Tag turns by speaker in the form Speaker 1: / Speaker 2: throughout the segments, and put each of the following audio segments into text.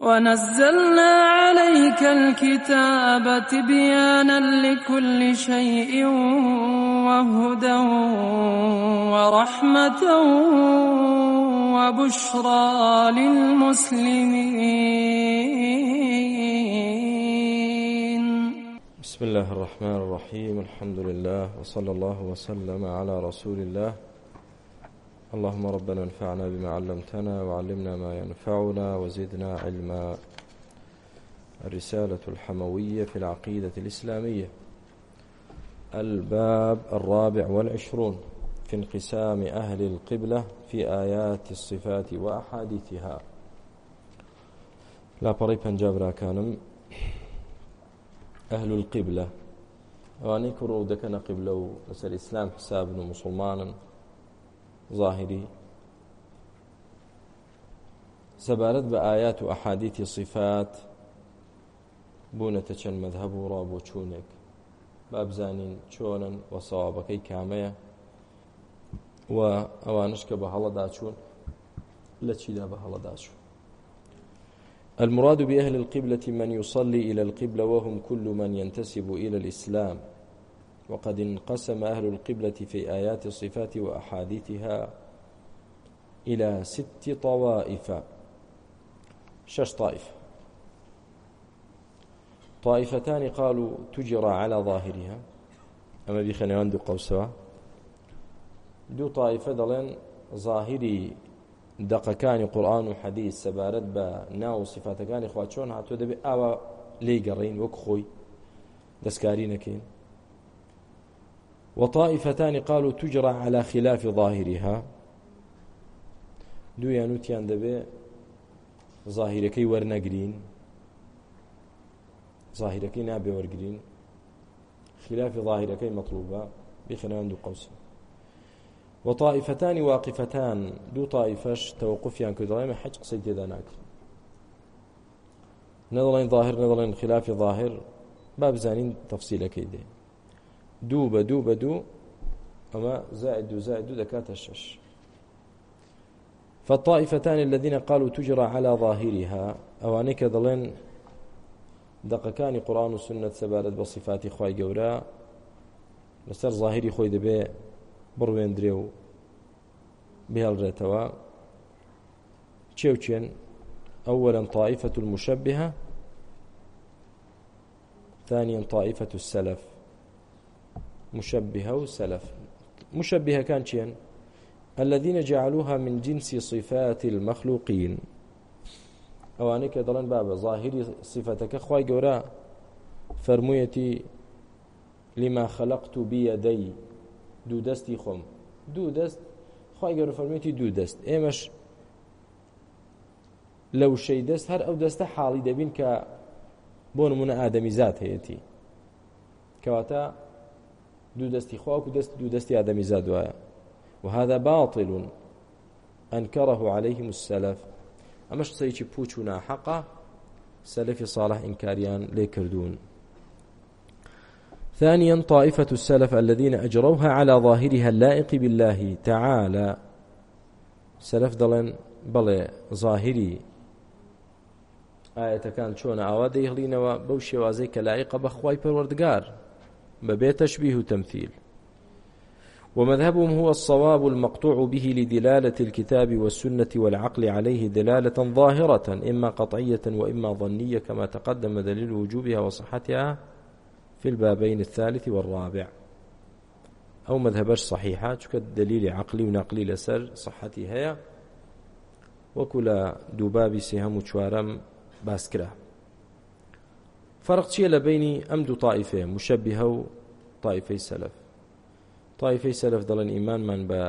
Speaker 1: ونزلنا عليك الكتاب تبيانا لكل شيء وهدى ورحمة وبشرى للمسلمين بسم الله الرحمن الرحيم الحمد لله وصلى الله وسلم على رسول الله اللهم ربنا انفعنا بما علمتنا وعلمنا ما ينفعنا وزدنا علما الرسالة الحموية في العقيدة الإسلامية الباب الرابع والعشرون في انقسام أهل القبلة في آيات الصفات وأحاديثها لا بري بنجاب كانم أهل القبلة وأنيك رودك قبلة ومثل الإسلام حسابنا مسلمانا ظاهری سەبارەت بە ئايات و ئەحادیتی صفات بوونەتە چەند مەذهب و ڕابۆ چوونێک بابزانین چۆنن وە سەوابەکەی کامەیە و ئەوانش کە بە هەڵەدا چوون لە چیدا بە هەڵەدا چوون المراد بأهل القبلة من يصلي إلى القبلة وهم كل من ينتسب إلى الإسلام وقد انقسم أهل القبلة في آيات الصفات وأحاديثها إلى ست طوائف شش طائف طائفتان قالوا تجرى على ظاهرها أما بخنوان دو قوسوا دو طائفة دلين ظاهري دقەکانی قورآن و حەدیث سەبارەت بە ناو صفاتەکانی خوا چۆن هاتووە دەبێت ئاوا لێی گەڕین وەک خۆی دەستکاری نەکەین وطائفتان قالوا تجرى على خلاف ظاهرها دو يانوتيان دبي ظاهركي ورنقرين ظاهركي نابي ورقرين خلاف ظاهركي مطلوبة بخلال دو قوس وطائفتان واقفتان دو طائفش توقفيان كدرائم حج قصيد ذناك نظرين ظاهر نظرين خلاف ظاهر باب زانين تفصيل كيدين دوو بە دوو بە دوو ئەمە زائد دوو زائد دوو دەکاتە شش فالطائفتان الذين قالوا تجرى على ظاهرها ئەوانەی کە دەڵێن دقەکانی قورآن و سنت سەبارەت بە صفاتی خی گەورە لەسەر ظاهری خۆی دەبێ بڕوێندرێ و بهێڵرێتەوە چێوچێن ئەوەرەن طائفة المشبهة ثانيا طائفة السلف مشبهة وسلف مشبهة كان شيئا الذين جعلوها من جنس صفات المخلوقين ئەوانەی کە دەڵێن بابە ظاهری صفەتەکە خی گەورە فەرموویەتی لیما خەلقت و بیەدەی دوو دەستی خۆم دوو دەست خی گەورە فەرموویەتی دوو دەست ئێمەش لەو شەی دەست هەر ئەو دەستە حاڵی دەبین کە بۆ نمونە ئادەمی زات هەیەتی کەواتە دوو دەستی خواکو دەست دوو دەستی ئادەمی زادوایە وهذا باطل أنكره عليهم السلف ئەمەش قسەیەکی پوچ و ناحەقا سەلفی صالح ئینکاریان لێ کردوون ثانيا طائفة السلف الذين أجروها على ظاهرها اللائق بالله تعالى سلف دلن بلي ظاهري آية كان شون عواد يهلين وبوشي وازيك لائقة بخواي پروردگار ببيت تشبيه وتمثيل ومذهبهم هو الصواب المقطوع به لدلالة الكتاب والسنة والعقل عليه دلالة ظاهرة إما قطعية وإما ظنية كما تقدم دليل وجوبها وصحتها في البابين الثالث والرابع أو مذهبش صحيحة كالدليل عقلي ونقلي لسر صحتي هي وكل دوبابي سهم وشوارم باسكره فرق چیە لە بینی ئەم دوو تاائیفێ مشەبی هەو تاائیفەی سەلف تاائیفەی سەلف دەڵێن ئیمانمان بە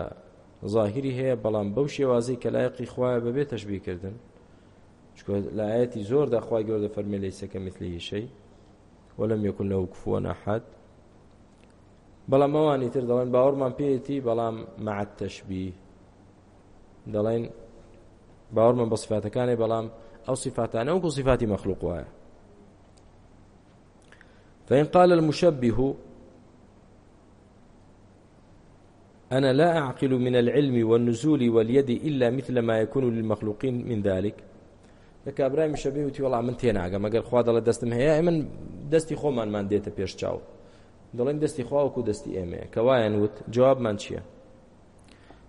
Speaker 1: ظاهری هەیە بەڵام بەو شێوازی کە لایەقی خوایە بەبێ تەشببیکردن لایەتی زۆر داخوای گەوردە فەرمی لەیسەکە مثلی شەی وەلم یەکن لەو کوفۆ نەحات بەڵام ئەوانی تر دەڵێن باوەڕمان پێێتی بەڵام معەت تەشببی دەڵێن باوەڕمان بە سفاتەکانی بەڵام ئەو سیفاتانە ئەو گوڵ سیفاتی مەخلوق وایە فإن قال المشبه أنا لا أعقل من العلم والنزول واليد إلا مثل ما يكون للمخلوقين من ذلك لك أبراهيم شبيه وتي والله من تينا عقا مقال خواد الله دستم هيا من دستي خو من من ديتا بيش چاو دلين دستي خواه وكو دستي ايمي كواين وت جواب من شيا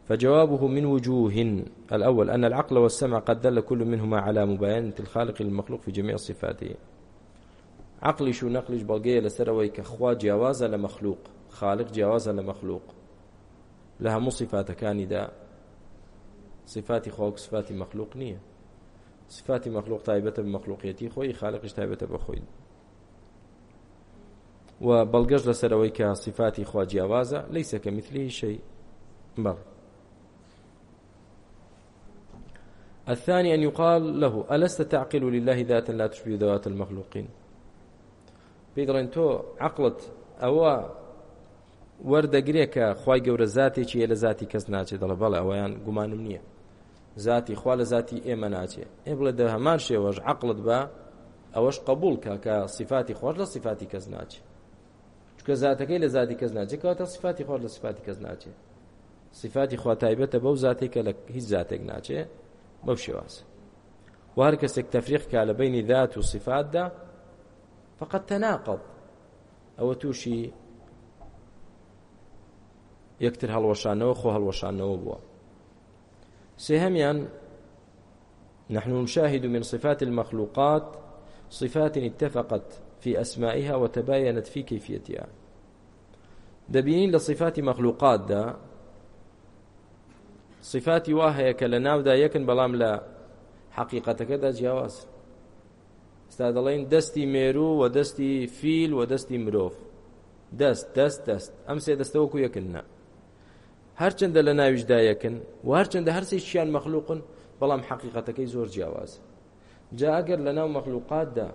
Speaker 1: فجوابه من وجوه الأول أن العقل والسمع قد دل كل منهما على مباينة الخالق للمخلوق في جميع صفاته عقلیش و نەقلیش بەڵگەیە لەسەرەوەی کە خوا جیاوازە لە مەخلوق خالق جیاوازە لە مەخلوق لە هەموو سیفاتەکانیدا سفاتی خۆک سفاتی مەخلوق نییە سفاتی مەخلوق تایبەتە بە مەخلوقیەتی خۆی خالقش تایبەتە بە خۆی و بەڵگەش لەسەرەوەی کە سیفاتی خوا جیاوازە لەیسە کە مثلی شەی بەڵ الثاني أن يقال له ألست تعقل لله ذاتا لا تشبه ذوات المخلوقين پێی دەڵێن تۆ عقلت ئەوە وەردەگرێ کە خی گەورە زاتێکی یە لە زاتی کەس ناچێت دەڵە بەڵە ئەویان گومانم نییە زاتی خوا لە زاتی ئێمە ناچێ ئێ بڵێ دە هەمان شێوەش عقلت بە ئەوەش قبول کە کە سیفاتی خۆش لە سیفاتی کەس ناچێ چکە زاتەکەی لە زاتی کەس ناچێتەوە تا سیفاتی خۆش لە سیفاتی کەس ناچێ سیفاتی خوا تایبەتە بەو زاتی کە لە هیچ زاتێک ناچێ بەو شێوازە و هەر کەسێک تەفریق کا لە بینی ذات و سیفاتدا فقط تەناقڵ ئەوە تووشی یەکتر هەڵوەشانەوە خۆ هەڵوەشانەوە بووە سێهەمیان نحن نشاهد من صفات المخلوقات صفات اتفقت في أسمائها وتباينت في كيفيتها دەبینین لە صفاتی مەخلوقاتدا صفاتی وا هەیە کە لە ناودا یەکن بەڵام لە حقیقەتەکەدا جیاواز ستا دەڵێن دەستی مێرو و دەستی فیل و دەستی مرۆڤ دەست دەست دەست ئەم سێ دەستەوەکو یەکننا هەرچنددە لە ناویشدا یەکن و هەرچنددە هەرسی چیان مەخلوقن بەڵام حقیقەتەکەی زۆر جیاواز جا ئەگەر لە ناو مەخلوقاتدا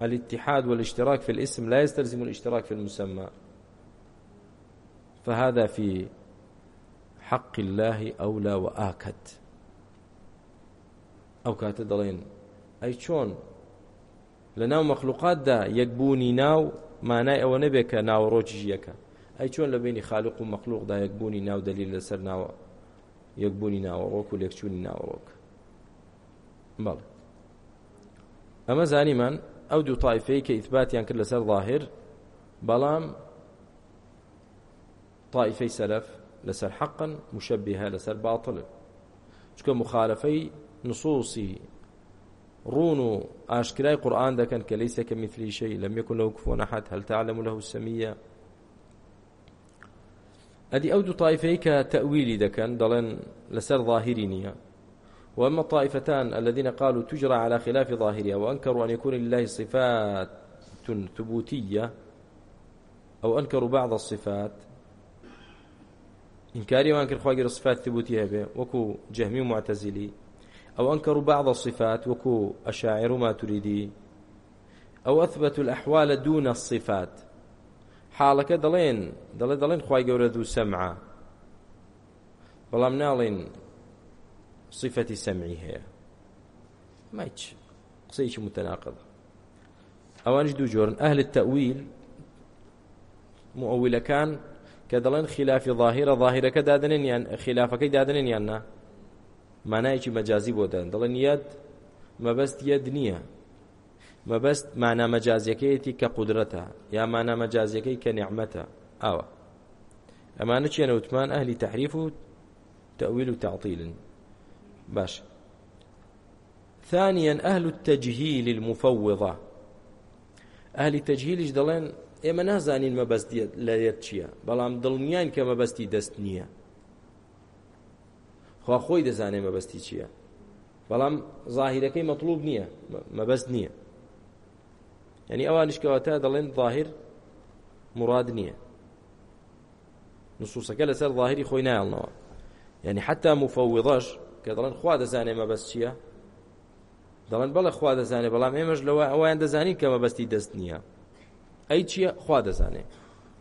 Speaker 1: الاتحاد والاشتراك في الاسم لا يستلزم الاشتراك في المسمى فهذا في حق الله أولى وآكد ئەو کاتە دەڵێن ئەی چۆن لە ناو مەخلوقاتدا یەکبوونی ناو مانای ئەوە نەبێت کە ناوەڕۆکی یەکە ئەی چۆن لە بینی خالق و مەخلوقدا یەکبوونی ناو دلیل لەسەر ناوە یەکبوونی ناوەڕۆک و لێکچوونی ناوەڕۆک بەڵ ئەمە زانیمان ئەو دوو تایفەی کە ئیثباتیان کرد لەسەر ظاهر بەڵام طائفەی سەلف لەسەر حەقن مشەبیها لەسەر باڵن چکە مخالفەی نصوصی ڕون و ئاشکرای قورآان دەکەن کە لەیسەکە میفلیشەی لەم یەکو لەو کفۆنەحات هەلتەعلم لەه سەمیە ئەدی ئەو دوو تایفەی کە تەویلی دەکەن دەڵێن لەسەر ظاهری نییە وأما الطائفتان الذين قالوا تجرى على خلاف ظاهرها وأنكروا أن يكون لله صفات ثبوتية أو أنكروا بعض الصفات إنكاري وأنكر خواجر الصفات ثبوتية به وكو جهمي ومعتزلي أو أنكروا بعض الصفات وكو أشاعر ما تريدي أو أثبتوا الأحوال دون الصفات حالك دلين دلين دلين خواي قولة ذو سمعة بەڵام ناڵێن صفەتی سەمعی هەیە ماچ قسەیکی متەناقض ئەوانش دوو جۆرن ئەهل تەویل مؤولەکان کە دەڵێن خلافی ظاهرە ظاهرەکە دادنن یان خلافەکەی دادنن یاننا مانایەکی مەجازی بۆ دەن دەڵێن یەد مەبەست یەد نییە مەبەست مانامەجازیەکەیەتی کە قودرەتە یا مانامەجازیەکەی کە نعمەتە ئاوە ئەمانە چێنە وتمان ئەهلی تحریف و تەویل و تعطیلن باش ثانيا أهل التجهيل المفوضة أهل تجهيلش دەڵێن ئێمە نازانین مەبەستی لە یەت چییە بەڵام دڵنیان کە مەبەستی دەست نییە خوا خۆی دەزانێ مەبەستی چییە بەڵام ظاهیرەکەی مەطلوب نییە مەبەست نییە ینی ئەوانشکەوە تا دەڵێن ظاهر مراد نییە نصوصەکە لەسەر ظاهری خۆی نایڵنەوە ینی حتا مفەوضەش کە دەڵێن خوا دەزانێ مەبەست چییە دەڵێن بەڵە خوا دەزانێ بەڵام ئێمەش لەوە ئەویان دەزانین کە مەبەستی دەست نییە ئەی چییە خوا دەزانێ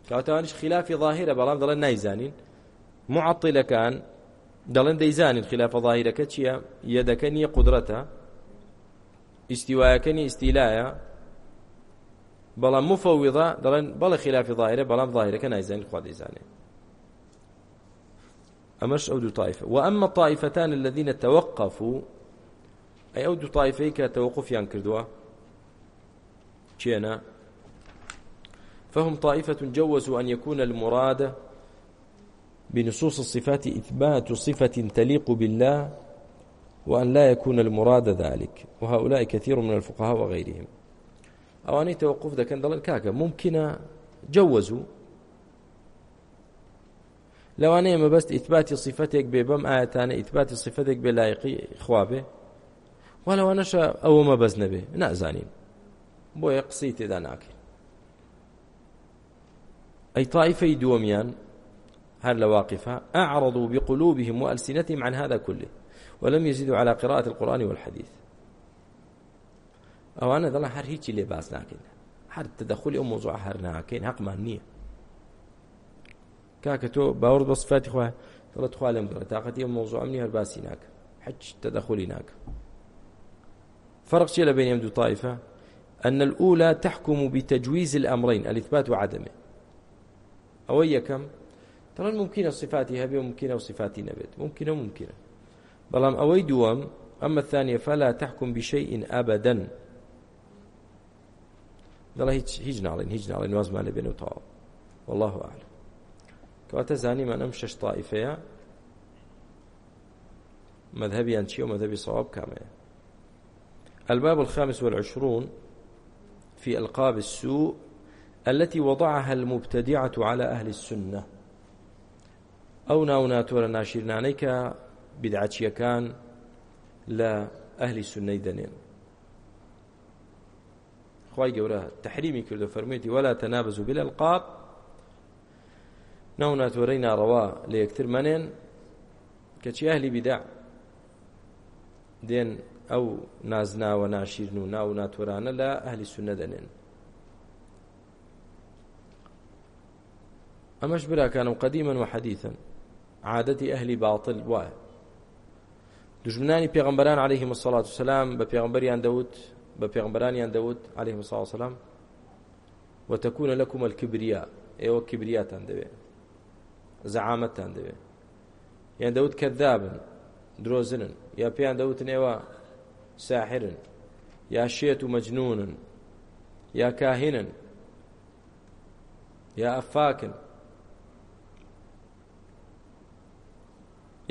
Speaker 1: کەواتەوانش خلافی ظاهرە بەڵام دەڵێن نایزانین مععطلەکان دەڵێن دەیزانین خلافە ظاهیرەکە چییە یەدەکە نییە قدرەتە ئیسیواەکە نی ئیسیلایە بەڵام مفەویدا دەڵێن بەڵە خلافی ظاهرە بەڵام ظاهرەکە نایزانین خوا دەیزانێت ئەمەش ئەو دوو تایفە و ئەمە تایفەتان الذيە تەوەقف و ئەی ئەو دوو تایفەی کە تەوەقفیان کردووە چێنە فهم طائفة جوزوا أن يكون المراد بنصوص الصفات إثبات صفة تليق بالله وأن لا يكون المراد ذلك وهؤلاء كثير من الفقهاء وغيرهم أواني توقف ذا كان الكاكا ممكن جوزوا لەوانەیە مەبەست ئیتباتی صفتێک بێ بەم ئاەتانە ئیتباتی صفتێک بێ لایقی خوابێ وا لەوانەشە ئەوە مەبەست نەبێ نازانین بۆیە قسەی تێدا ناکەین ئەی تاائیفەی دووەمیان هل لواقفة أعرضوا بقلوبهم وألسنتهم عن هذا كله ولم يزيدوا على قراءة القرآن والحديث ئەوانە دەڵا هەر هیچی لێ باز ناکەین هەر تدەخلی ئەو مۆزوع هەر ناکەین حەقمان نییە کاکە تۆ باور بە سفاتی خوا دڵت خوا لەم گەڕێت تااقەتی ئەم مۆزوع ئەمنی هەر باسی ناکە حەج تدەخلی ناکە فرق شيء بين يمدو طائفة أن الأولى تحكم بتجويز الأمرين الإثبات وعدمه أو كم دەڵێن ممکنە صفاتی هەبێ و ممکنە و صفاتی نەبێت ممکنە ممکنە بەڵام ئەوەی دووەم ئەمە ثانیە فەلا تحکم بشەیئین ئابەدەن دەڵێ هیچ هیچ ناڵێن هیچ ناڵێن وازمان لە بێنە تەواو والله ئاعلم کەواتە زانیمان ئەم شەش تائیفەیە مذهبيان شيء ومذهبي صواب كامل الباب الخامس والعشرون في ألقاب السوء التي وضعها المبتدعة على أهل السنة ئەو ناو ناتۆرە ناشیرنانەی کە بیدعچیەکان لە ئەهلی سنەی دەنێن خی گەورە تحریمی کردو فەرمێتی وەلا تەنابز و بلە القاب ناو ناتۆرەی ناڕەوا لە یەکتر مەنێن کەچی ئەهلی بیدا دێن ئەو نازناوە ناشیرن و ناو ناتۆرانە لە ئەهلی سنە دەنێن ئەمەش براکانم قدیما و حەدیثن عادەتی ئەهلی باڵتل وایە دژمنانی پێغمبەران عليه مسلات وسلام بە پێغمبەریان دەوت بە پێغمبەرانیان دەوت عليه مساڵ سلام وتەکوونە لەکومە الکبریا ئێوە کبریاتان دەوێت زەعامەتان دەوێت یان دەوت کەدابن درۆزنن یا پێیان دەوتن ئێوە ساحرن یا شێت و مەجنونن یا کاهینن یا ئەفاکن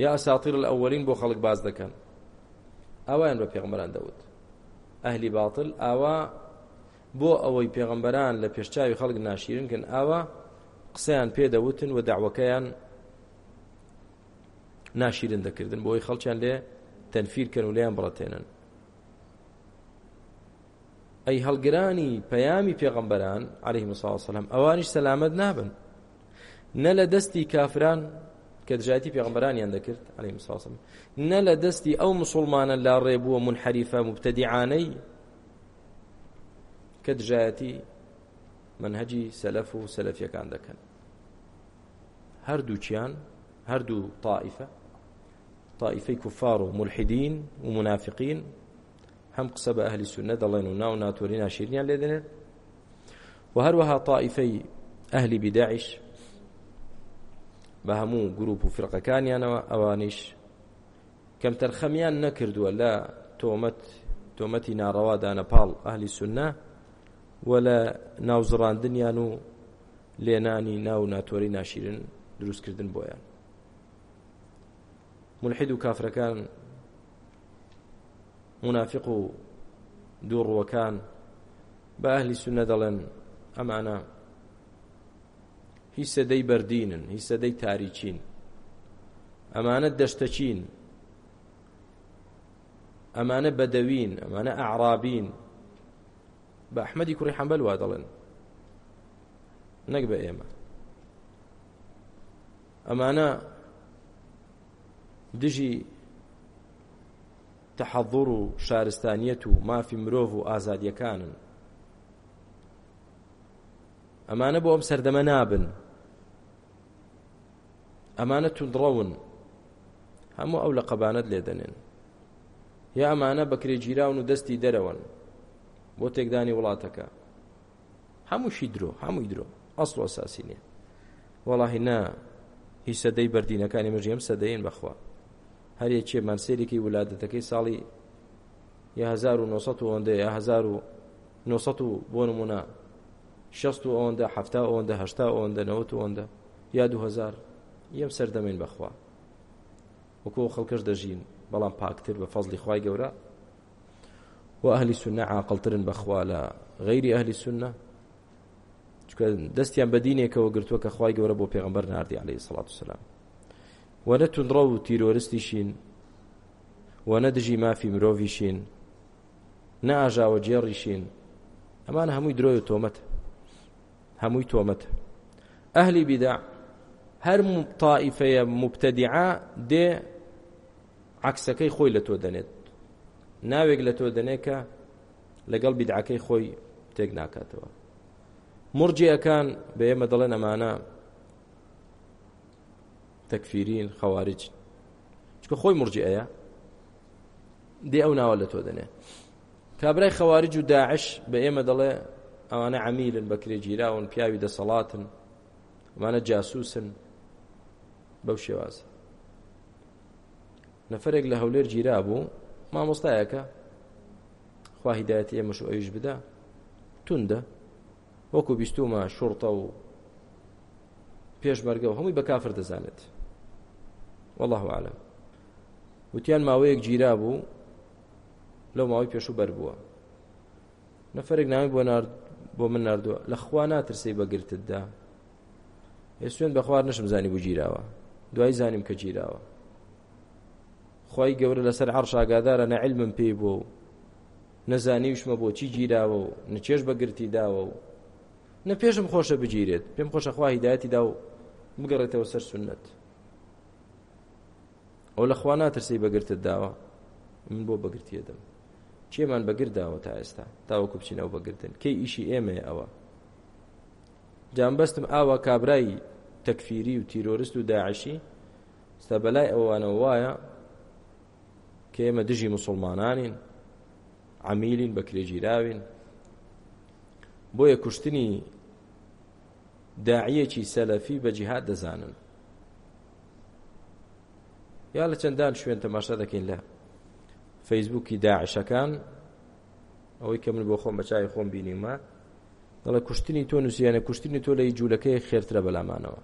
Speaker 1: یا ئەساتیر ئەولین بۆ خەڵک باز دەکەن ئەویان بە پێغمبەران دەوت ئەهلی باتل ئاوا بۆ ئەوەی پێغمبەران لە پێشچاوی خەڵک ناشیرنکن ئاوا قسەیان پێدەوتن و داوەکەیان ناشیرن دەکردن بۆی خەڵچیان لێ تەنفیرکەن و لێیان بڕەتێنن ئەی هەڵگرانی پەیامی پێغەمبەران عليه مساوسلام ئەوانیش سەلامەت نابن نە لە دەستی کافران کە دژایەتی پێغمبەرانیان دەکرد عەلەی مساسم نە لە دەستی ئەو مسلمانە لا ڕێبووە منحەریفە مبتەدیعانەی کە دژایەتی منهەجی سەلەف و سەلەفیەکان دەکەن هەردووچیان هەردوو تائیفە تائیفەی کوفار و ملحدین و منافقین هەم قسە بە ئەهلی سونە دەڵێن و ناو ناتۆری ناشیرنیان لێدەنێت و هەروەها تائیفەی ئەهلی بداعش بە هەموو گروپ و فرقەکانیانەوە ئەوانیش کەم تەرخەمیان نەکردووە لە تۆمەت تۆمەتی ناڕەوا دانەپاڵ ئەهلی سنە و لە ناوزڕاندنیان و لێنانی ناو ناتۆری ناشیرن دروستکردن بۆیان ملحید و کافرەکان منافق و دووڕوەکان بە ئەهلی سنە دەڵێن ئەمانە هی سەدەی بەردینن هی سەدەی تاریچین ئەمانە دەشتەچین ئەمانە بەدەوین ئەمانە ئەعرابین بە ئەحمەدی کوڕی حەمبەل وا دەڵێن نەک بە ئێمە ئەمانە دژی تەحەضڕ و شارستانیەت و مافی مرۆڤ و ئازادیەکانن ئەمانە بۆ ئەم سەردەمە نابن ئەمانە تو دڕەون هەموو ئەو لە قەبانەت لێدەنێن یا ئەمانە بەکرێگیراون و دەستی دەرەوەن بۆ تێکدانی وڵاتەکە هەمووشی درۆ هەمووی درۆ ئەسڵ ئەساسی نیە وەڵاهی نا هیچ سەدەی بەردینەکانی مژێم سەدەین بەخوا هەر یەکێ مانسێرێکی وڵاتەتەکەی ساڵی یا 1900 ئەوەندە یا 1900 بۆ نمونە 60 ئەوەندە 70 ئەوەندە 80 ئەوەندە 90 ئەوەندە یا 2000 یەم سەردەمێن بەخوا وەکو خەڵکەش دەژین بەڵام پاکتر بە فەزلی خوای گەورە و ئەهلی سنە عاقلترن بەخوا لە غەیری ئەهلی سنە چکە دەستیان بە دینێکەوە گرتووە کە خوای گەورە بۆ پێغمبەر نردی عليه سلاات وسلام وەنە تونڕە و تیرۆرستیشین وەنە دژی مافی مرۆڤیشین نە ئاژاوە جێڕیشین ئەمانە هەمووی درۆی و تۆمەت هەمووی تۆمەت ئەهلی بیدا هەر تائیفەیە مبتەدیعا دێ عکسەکەی خۆی لە تۆ دەنێت ناوێک لە تۆ دەنێکە لەگەڵ بیدعەکەی خۆی تێک ناکاتەوە مرجیەکان بە ئێمە دەڵێن ئەمانە تەکفیرین خەوارج چکە خۆی مرجئەیە دێ ئەو ناوە لە تۆ دەنێ کابرای خەوارج و داعش بە ئێمە دەڵێ ئەوانە عمیلن بەکرێ گیراون پیاوی دەسەڵاتن ئەمانە جاسووسن بەو شێواز نەفرێک لە هەولێر گیرا بوو مامۆستایەکە خوا هیدایەتی ئێمەش ئەویش بدە توندە وەکو بیستومە شورتە و پێشمەرگە و هەمووی بە کافر دەزانێت والله عالم وتیان ماوەیەک گیرا بوو لەو ماوەی پێش و بەر بووە نەفرێک نامی بۆ نارد بۆ من نردووە لە خوا ناترسی بەگرتتدا هێ سوێن بە خوار نشم زانی بوو گیراوە دوای زانیم کە گیراوە خی گەورە لەسەر عرش ئاگادارە نەعلمم پێی بۆ و نەزانیوشمە بۆچی گیراوە و نەچێش بەگرتی داوە و نە پێشم خۆشە بگیرێت پێم خۆشەخوا هیداەتی دا و بگەڕێتەوە سەر سنت ئەو لەخوا ناترسی بەگرتت داوە من بۆ بەگرتیەدەم چێمان بەگرداوە تا ئێستا تاوەکو بچینەوە بەگرتن کەی ئیشی ئێمە ئەوە جام بەستم ئاوا کابرایی تەکفیری و تیرۆریست و داعشی ستا بەلای ئەوانە وایە کە ئێمە دژی مسلمانانین عمیلین بە کرێجیراوین بۆیە کوشتنی داعیەکی سەلەفی بە جیهاد دەزانن یا لە چەندان شوێن تەماشا دەکەین لە فەیسبووکی داعشەکان ئەوەی کە من بۆ خۆم بە چای خۆم بینیمە دەڵێ کوشتنی تۆ نووسیانە کوشتنی تۆ لە جوولەکەی خێرترە بەلامانەوە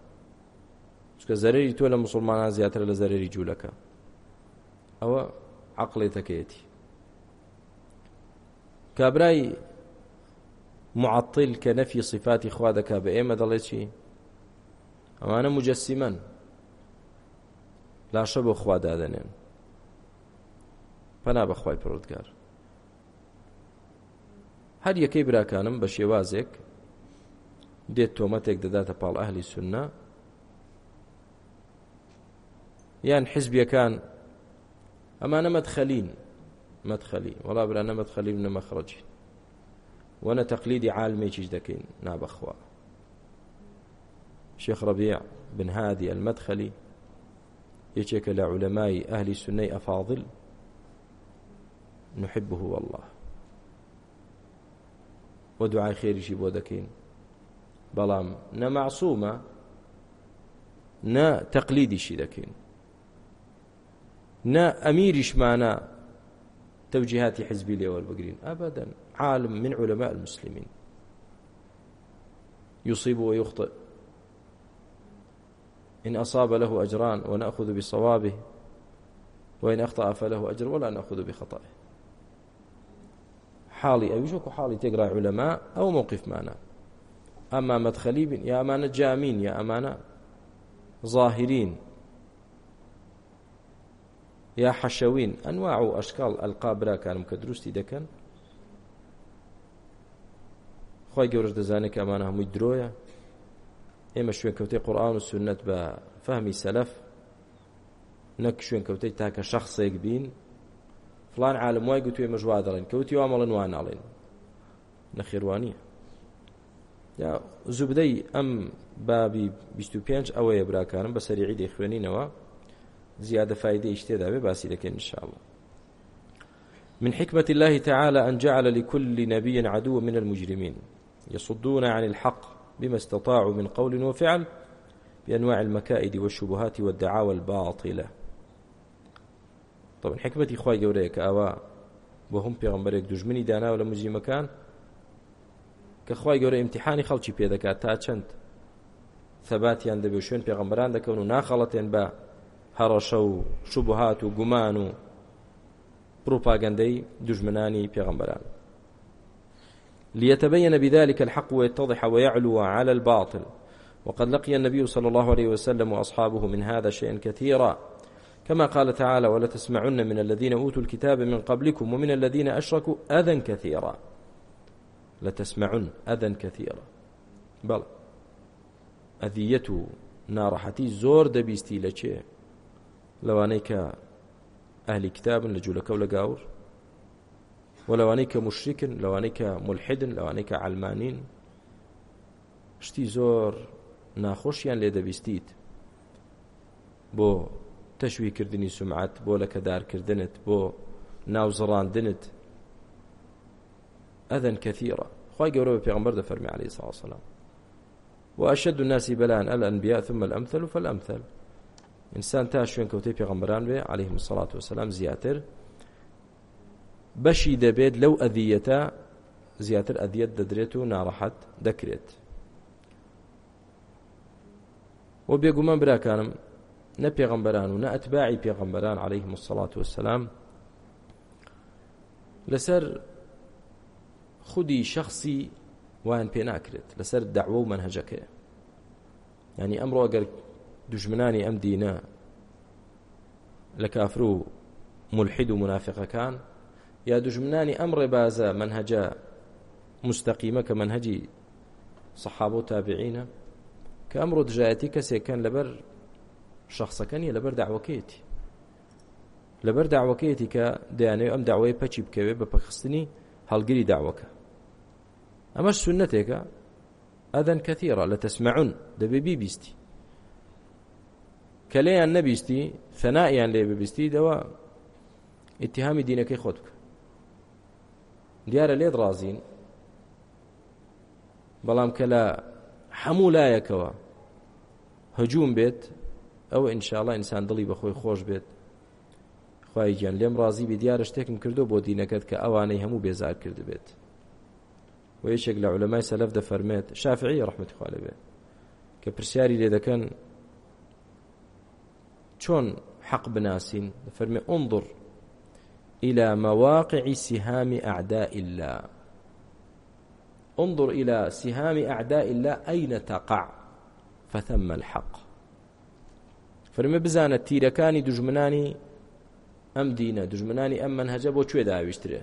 Speaker 1: چکە زەرری تۆ لە مسلمانان زیاتر لە زەرری جوولەکە ئەوە عقلێتەکەیەتی کابرای معطل کە نەفی صفاتی خوا دەکا بە ئێمە دەڵێ چی ئەمانە مجەسیمەن لاشە بۆ خوا دادەنێن پەنا بەخوای پرۆتگار هەر یەکەی براکانم بە شێوازێک دێت تۆمەتێک دەداتە پاڵ ئەهلی سنە یان حزبیەکان ئەمانە مەدخەلین مەدخەلی وەڵا برانە مەدخەلی منە مەخڕجین وەنە تەقلیدی عالمێکیش دەکەین نابەخوا شێخ ڕەبیع بن هادی المەدخەلی یەکێکە لە عولەمای ئەهلی سنەی ئەفاضل نحبه والله بۆ دوعای خێریشی بۆ دەکەین بەڵام نەمەعسوومە نە تەقلیدیشی دەکەین نە ئەمیریشمانە تەوجیهاتی حزبی لێوەربگرین ئەبدەن عالم من علماء المسلمين يصيب ويخطئ إن أصاب له أجران ونأخذ بصوابه وإن أخطأ فله أجر ولا نأخذ بخطئه حاڵی ئەویش وەکو حاڵی تێگرا عولەما ئەو مووقفمانە ئەما مەدخەلی بن یا ئەمانە جامین یا ئەمانە ظاهرین یا حەشەوین ئەنواع و ئەشکال ئەلقابراکانم کە دروستی دەکەن خی گەورەش دەزانێت کە ئەمانە هەمووی درۆیە ئێمە شوێنکەوتەی قورآان و سنت بە فەهمی سەلف نەک شوێنکەوتەی تاکە شخصێک بین فلان عالم وای گوتوێ مەژوا دەڵێن کەوتی وامەڵن وا ناڵێن نەخێوانیە یا زوبدەی ئەم بابی 25 ئەوەیە براکانم بە سەریعی دەیخوێنینەوە زیادە فایدەی شتێدا بێ باسی دەکەن انشاءله من حكمة الله تعالى أن جعل لكل نبي عدو من المجرمين يصدون عن الحق بما استطاعوا من قول وفعل بأنواع المكائد والشبهات والدعاوى الباطلة طبعا حکمەتی خی گەورەیە کە ئاوا بۆ هەم پێغمبەرێک دژمنی داناوە لە مجیمەکان کە خی گەورە ئیمتحانی خەڵکی پێدەکات تا چەند ثباتیان دەبێت شوێن پێغمبەران دەکەون و ناخەڵەتێن بە هەڕەشە و شوبهات و گومان و پروپاگەندەی دژمنانی پێغمبەران ليتبين بذلك الحق ويتضح ويعلو على الباطل وقد لقي النبي صلى الله عليه وسلم وأصحابه من هذا شيئا كثيرا كما قال تعالى ولا تسمعن من الذين أوتوا الكتاب من قبلكم ومن الذين أشركوا أذى كثيرا لتسمعن أذى كثيرا بل أذية ناڕەحەتی زۆر دەبیستی لە چێ لەوانەی کە ئەهلی کتابن لە جوولەکە و لە گاور و لەوانەی کە مشریکن لەوانەی کە ملحدن لەوانەی کە ئالمانین شتی زۆر ناخۆشیان لێ دەبیستیت بۆ تەشویکردنی سومعات بۆ لەکەدارکردنت بۆ ناوزڕاندنت ئەدەن کەثیرە خی گەورە بە پێغمبەر دەفەرمی عليه سا سلام وأشد الناس بلاء الأنبياء ثم الأمثل فالأمثل إنسان تا شوين كوتي بيغمبران بي عليهم الصلاة والسلام زياتر بشي دبيت لو أذيتا زياتر أذيت ددريت نارحت دكريت وبيقومان براكانم نە پێغەمبەران و نە ئەتباعی پێغەمبەران عليهلەیهم مسلات وسلام لەسەر خودی شخصی وان پێ ناکرێت لەسەر دعوە و منهجەکەی ینی ئەمڕۆ گەر دژمنانی ئەم دینە لە کافر و ملحید و منافقەکان یا دژمنانی ئەم ڕێبازە منهجە مستەقیمە کە منهجی سەحاب و تابعینە کە ئەمڕۆ دژایەتی کەسێکەن لەبەر شخصەکە نیە لەبەر داواکەیەتی لەبەر داواکەیەتی کە دەیانەوێت ئەم داوای پەچی بکەوێ بە پەخستنی هەڵگیری داواکە ئەمەش سنەتێکە ئەدەن کەتیڕە لە تەسمعون دەبێ بیبیستی کە لێیان نەبیستی فەنائیان لێ ببیستی دەوە ئیتیهامی دینەکەی خۆت بکە دیارە لێت ڕازین بەڵام کە لە هەموو لایەکەوە هەجووم بێت ئەوە ئینشاءڵ ئینسان دڵی بەخۆی خۆش بێت خی گیان لێم ڕازی بێ دیارە شتێکم کردو بۆ دینەکەت کە ئەوانەی هەموو بێزار کرد بێت و یەکێک لە علەمای سەلف دەفەرمێت شافعی ڕحمەتی خوا لەبێ کە پرسیاری لێ دەکەن چۆن حق بناسین دەفەرمێ انظر إلى مواقع سهام أعداء الله انظر إلى سهام أعداء الله أين تقع فثم الحق فرمێ بزانە تیرەکانی دژمنانی ئەم دینە دژمنانی ئەم منهجە بۆ کوێ داویشترێ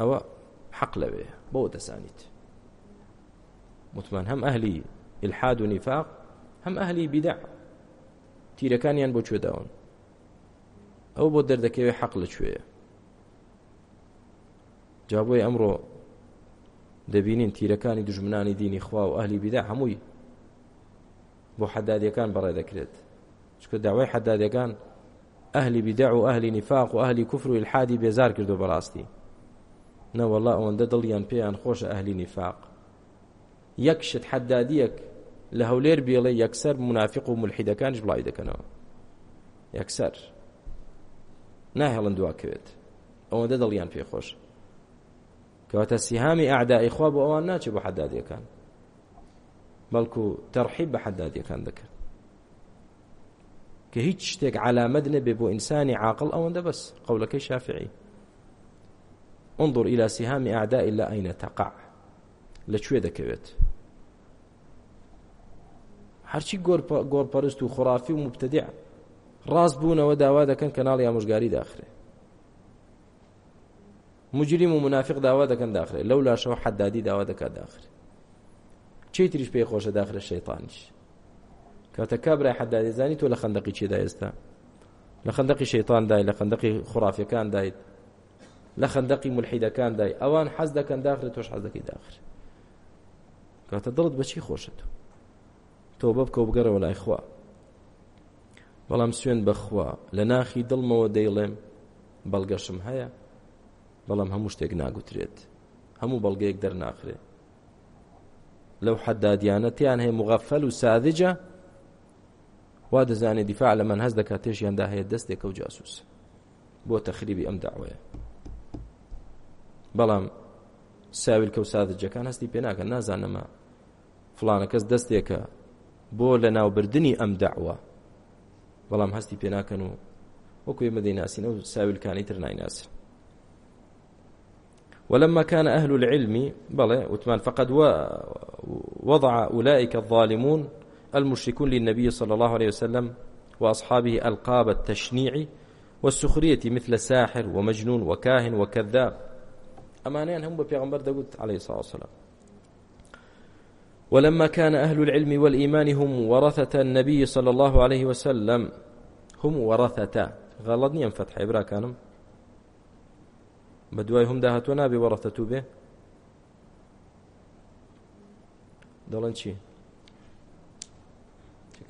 Speaker 1: ئەوە حەق لەوێ بۆ دەسانیت متمان هەم ئەهلی الحاد و نیفاق هەم ئەهلی بیدع تیرەکانیان بۆ کوێداون ئەو بۆ دەردەکەوێ حەق لەکوێیە جا بۆی ئەمڕۆ دەبینین تیرەکانی دژمنانی دینی خوا و ئەهلی بیدا هەمووی بۆ حەدادیەکان بەڕێ دەکرێت چکە داوای حەدادەکان ئەهلی بیدع و ئەهلی نفاق و ئەهلی کوفر و الحادی بێزار کردو بەڕاستی نەوەڵا ئەوەندە دڵیان پێیان خۆشە ئەهلی نفاق یەک شت حەدادیەک لە هەولێر بێڵێ یەکسەر منافق و ملحیدەکانش بڵاوی دەکەنەوە یەکسەر ناهێڵن دواکەوێت ئەوەندە دڵیان پێخۆش کەواتە سیهامی ئەعدائیخوا بۆ ئەوان ناچێت بۆ حەدادیەکان بەڵکو تەڕحیب بە حەدادیەکان دەکرد کە هیچ شتێک علامەد نەبێ بۆ ئینسانی عاقل ئەوەندە بەس قەولەکەی شافعی انظر إلى سهام أعداء الله أين تقع لەکوێ دەکەوێت هەرچی گۆڕپەرست و خۆرافی و مبتدیع ڕاست بوونەوە داوا دەکەن کەناڵ ئامۆژگاری داخرێ مجرم و منافق داوا دەکەن داخرێ لەو لاشەوە حەدادی داوا دەکات داخرێ چی تریش پێی خۆشە داخل شەیطانیش کەواتە کابرای حەدادی زانی تۆ لە خندەقی چێدا ئێستا لە خندەقی شەیطان دای لە خندەقی خوڕافیەکان دایت لە خندەقی ملحیدەکان دای ئەوان حەز دەکەن داخل تۆش حەز دەکەی داخل کەواتە دڵت بەچی خۆشە تۆ تۆ بە بکەو بگەرەوە لای خوا بەڵام سوێن بەخوا لە ناخی دڵمەوە دەیڵێم بەڵگەشم هەیە بەڵام هەموو شتێک ناگوترێت هەموو بەڵگەیەک دەرناخرێت لەو حەدادیانەتیان هەیە مغەفەل و ساذجە وا دەزانێت دیفاع لە من هەز دەکات تێشیاندا هەیە دەستێکە و جاسووس بۆ تەخریبی ئەم داوەیە بەڵام ساویل کە و ساذجەکان هەستی پێناکە نازانەما فلانە کەس دەستێکە بۆ لە ناوبردننی ئەم داوە بەڵام هەستی پێناکەن و وەکوێ مەدەی ناسینە و ساویلکانی تر نایناسن ولما كان أهل العلم بلى وثمان فقد وضع أولئك الظالمون المشركون للنبي صلى الله عليه وسلم وأصحابه ألقاب التشنيع والسخرية مثل ساحر ومجنون وكاهن وكذاب أمانين هم ببيغمبر داود عليه الصلاة والسلام ولما كان أهل العلم والإيمان هم ورثة النبي صلى الله عليه وسلم هم ورثة غلطني أم فتح إبرا كانم بە دوای هەمدا هاتووە نابێ وەڕەتە تو بێ دەڵەن چی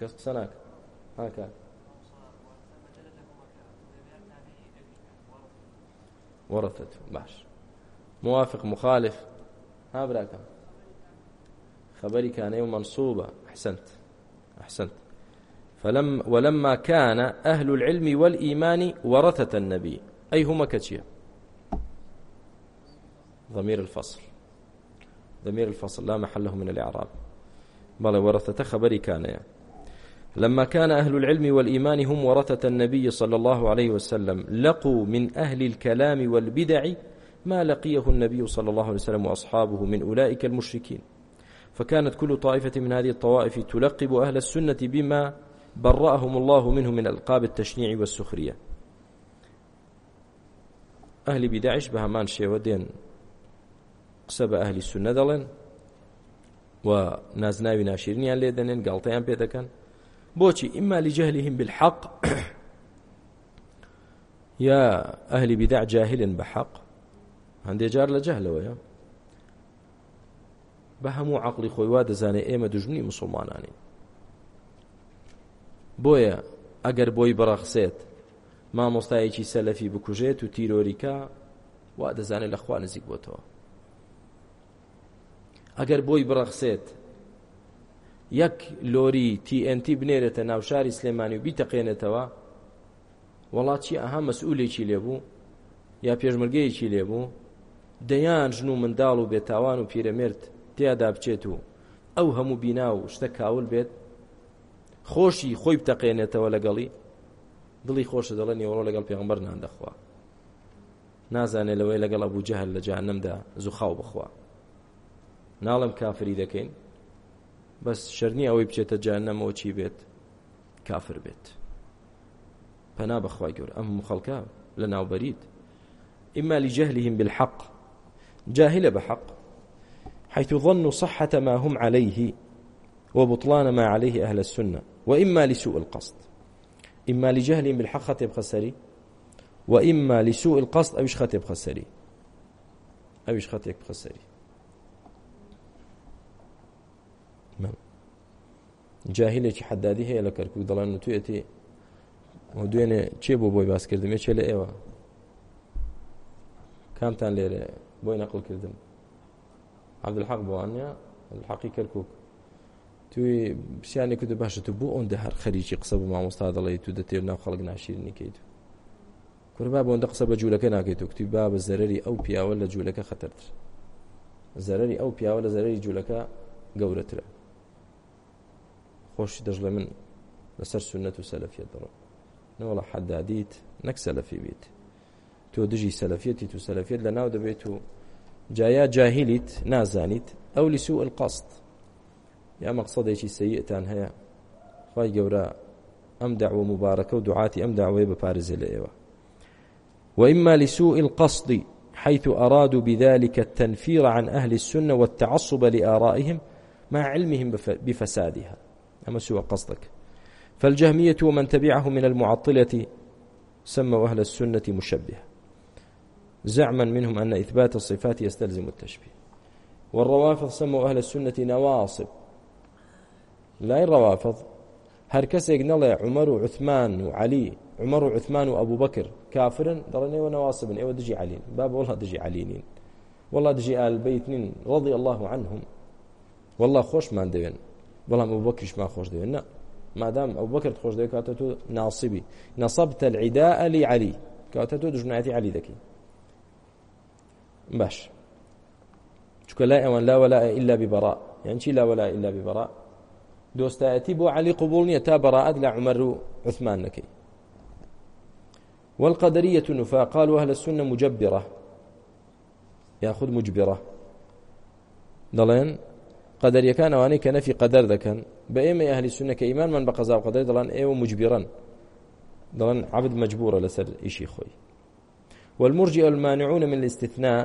Speaker 1: کەس قسە ناکە هاکات وەڕەتە تو باش موافق مخالف ها براکە خبري كان يوم منصوبة أحسنت أحسنت فلم ولما كان أهل العلم والإيمان ورثة النبي أي هما كتشيه ضمير الفصل ضمير الفصل لا محل له من الإعراب بل ورثة خبري كان يعني. لما كان أهل العلم والإيمان هم ورثة النبي صلى الله عليه وسلم لقوا من أهل الكلام والبدع ما لقيه النبي صلى الله عليه وسلم وأصحابه من أولئك المشركين فكانت كل طائفة من هذه الطوائف تلقب أهل السنة بما برأهم الله منه من ألقاب التشنيع والسخرية ئەهلی بیداعش بە هەمان شێوە دێن قسە بە ئەهلی سونە دەڵێن و نازناوی ناشرینیان لێ دەنێن گاڵتەیان پێ دەکەن بۆچی ئیما لجهلهم بالحق یا ئەهلی بدع جاهلن بحق هەندێک جار لە جەهلەوەیە بە هەموو عقلی خۆی وا دەزانێت ئێمە دژنی مسلمانانی بۆیە ئەگەر بۆی بەڕەخسێت مامۆستایەکی سەلەفی بکوژێت و تیرۆریکا وا دەزانێت لەخوا نزیک بۆتەوە ئەگەر بۆی بڕەخسێت یەک لۆری TNT بنێرێتە ناوشاری سلێمانی و بیتەقێنێتەوە وڵاتی ئەها مەسئولێکی لێبوو یا پێشمرگەیەکی لێبوو دەیان ژن و منداڵ و بێتاوان و پیرەمێرد تیادا بچێت و ئەو هەموو بینا و شتە کاول بێت خۆشی خۆی بتەقێنێتەوە لەگەڵی دڵی خۆشە دەڵێن نێوەڕۆ لەگەڵ پێغمبەر ناندەخوا نازانێت لەوەی لەگەڵ ئەبوو جەهل لە جانمدا زوخاو بخوا ناڵم کافری دەکەین بەس شەرنی ئەوەی بچێتە جانەمەوە چی بێت کافر بێت پەنا بەخوای گەور ئەم خەڵکە لە ناوبەریت ئیما لجهلهم بالحق جاهل بحق حيث ظنوا صحة ما هم عليه وبطلان ما عليه أهل السنة وإما لسوء القصد إما لجهلهم بالحق خطب خسري وإما لسوء القصد أو إيش خطب خسري أو إيش خطب خسري جاهلێکی حەدادی هەیە لە کەرکک دەڵان نوتوێتی دوێنێ چێ بۆ بۆی باسکردمێ چێ لە ئێوە کامتان لێرە بۆی نەقلکردن عبدحق بۆوانە حەقی کەرکک توی پرسیانی کرد باشە تو بۆ ئەوەندە هەر خەریکی قسە بۆ مامۆستا دەڵێ تو دەتێر ناو خەڵک ناشیرنیکەیت کوربا بۆندە قسە بە جوولەکە ناکەیت و کتی با بە زەرری ئەو پیاوە لە جوولەکە خەتەر زەرری ئەو پیاوە لە زەرری جوولەکە گەورەترە خۆشی دەژڵێ من لەسەر سنەت و سەلفیە دەڕۆ نەوەڵە حەدادیت نەک سەلفی بیت تۆ دژی سەلفەتی تو سەلفێت لە ناو دەبێت و جایا جاهیلیت نازانیت ئەو لیسو القاست یا مەقصدێکی سەیئتان هەیە خی گەورە ئەم داوە مبارەکە و دوعاتی ئەم داوەیە بەپارێزێ لە ئێوە وإما لسوء القصد حيث أرادوا بذلك التنفير عن أهل السنة والتعصب لآرائهم مع علمهم بفسادها أما سوى قصدك فالجهمية ومن تبعه من المعطلة سموا أهل السنة مشبهة زعما منهم أن إثبات الصفات يستلزم التشبيه والروافض سموا أهل السنة نواصب لا الروافض هر كسيك نڵێ عمر و عثمان و علی عمر و عثمان و ئەبوو بەکر کافرن دەڵێن ئێوە نەواسبن ئێوە دژی علین باب وڵها دژی علینین والله دژی ئالبیت نین رضی الله عنهم والله خۆشمان دەوێن بەڵام ئەو بەکریشما خۆش دەوێت نە مادام ئەو بەکرد خۆش دەوێت کاتە تۆ ناسیبی نەسەبتە العیدا ئەلی علی کاتە تۆ دژنایەتی علی دەکەی باش چکە لای ئەوان لا ولا إلا ببراء يعني چی لا ولا إلا ببراء دۆستایەتی بۆ علی قبول نییە تا بەڕعات لە عمر و عثمان نەکەی والقدرية نفاق قالوا أهل السنة مجبرة ياخذ مجبرة دلين قەدەریەکان ئەوانەی کە نەفی قەدەر دەکەن بە ئێمە ئەهلی سونە کە ئیمانمان بە قەزا و قەدەر دەڵان ئێوە مجبیرن دەڵن عبد مجبورە لەسەر ئیشی خۆی والمرجئ المانعون من الاستثناء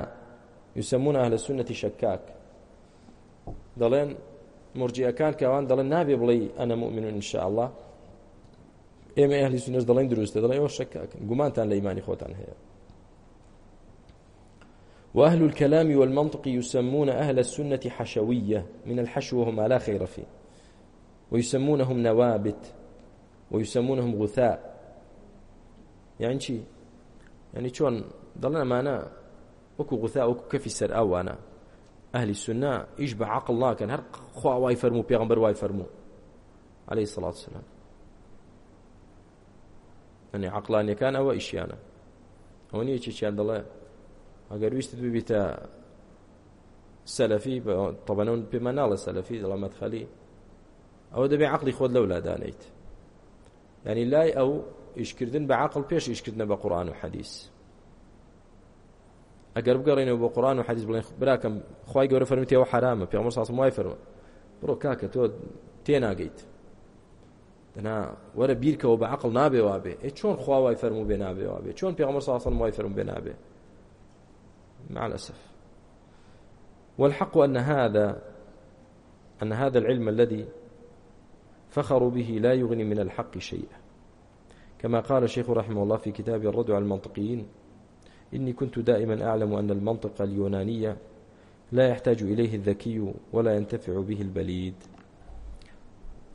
Speaker 1: يسمون أهل السنة شكاك دلين مرجئ كان كوان دلين نابي بلي أنا مؤمن إن شاء الله إما أهل السنة دلين دروس دلين هو شكاك قمان تان لإيماني خوتان هي وأهل الكلام والمنطق يسمون أهل السنة حشوية من الحشو وهم لا خير فيه ويسمونهم نوابت ويسمونهم غثاء يعني شي يعني شون ضلنا معنا وكو غثاء وكو كفي سر أو أنا أهل السنة يشبع عقل الله كان هر خوا واي فرمو بيغمبر واي فرمو عليه الصلاة والسلام يعني عقلانية كان أو إشيانا هوني چیان دەڵێ ئەگەر ویست ببیتە سەلەفی تەبەنەون پێمە ناڵە سەلەفی دەڵەمەت خەلی ئەوە دەبێ عقلی خۆت لەولا دانیت ینی لای ئەو ئیشکردن بە عقل پێش ئیشکردنە بە قورآن و حەدیث ئەگەر بگەڕێنەوە بە قورآن و حەدیث بڵێن براکەم خی گەورە فەرمیتەوە حرامە پێمە ساسم وای فەرمە بڕۆ کاکە تۆ تێناگەیت دنا وەرە بیرکەوە بە عقل نابێ وابێ ئێ چۆن خوا وای فەرمو بێ نابێ وابێ چۆن پێمە ساسن وای فەرم بێ نابێ مع الأسف والحق أن هذا أن هذا العلم الذي فخروا به لا يغني من الحق شيئا كما قال الشيخ رحمه الله في كتاب الرد على المنطقيين إني كنت دائما أعلم أن المنطق اليونانية لا يحتاج إليه الذكي ولا ينتفع به البليد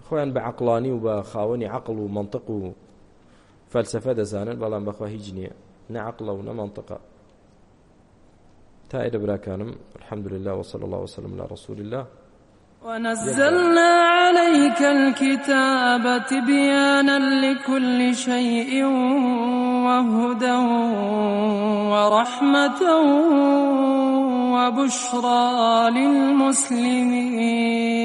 Speaker 1: خۆیان بە عقلانی و بە خاوەنی عقل و منطق و فەلسفە دەزانن بەڵام بەخوا هیچ نییە نەعقلە و نەمانتەقە تا ئێرە براکانم الحمد لله وصلى الله وسلم على رسول الله ونزلنا عليك الكتاب تبيانا لكل شيء وهدى ورحمة وبشرى للمسلمين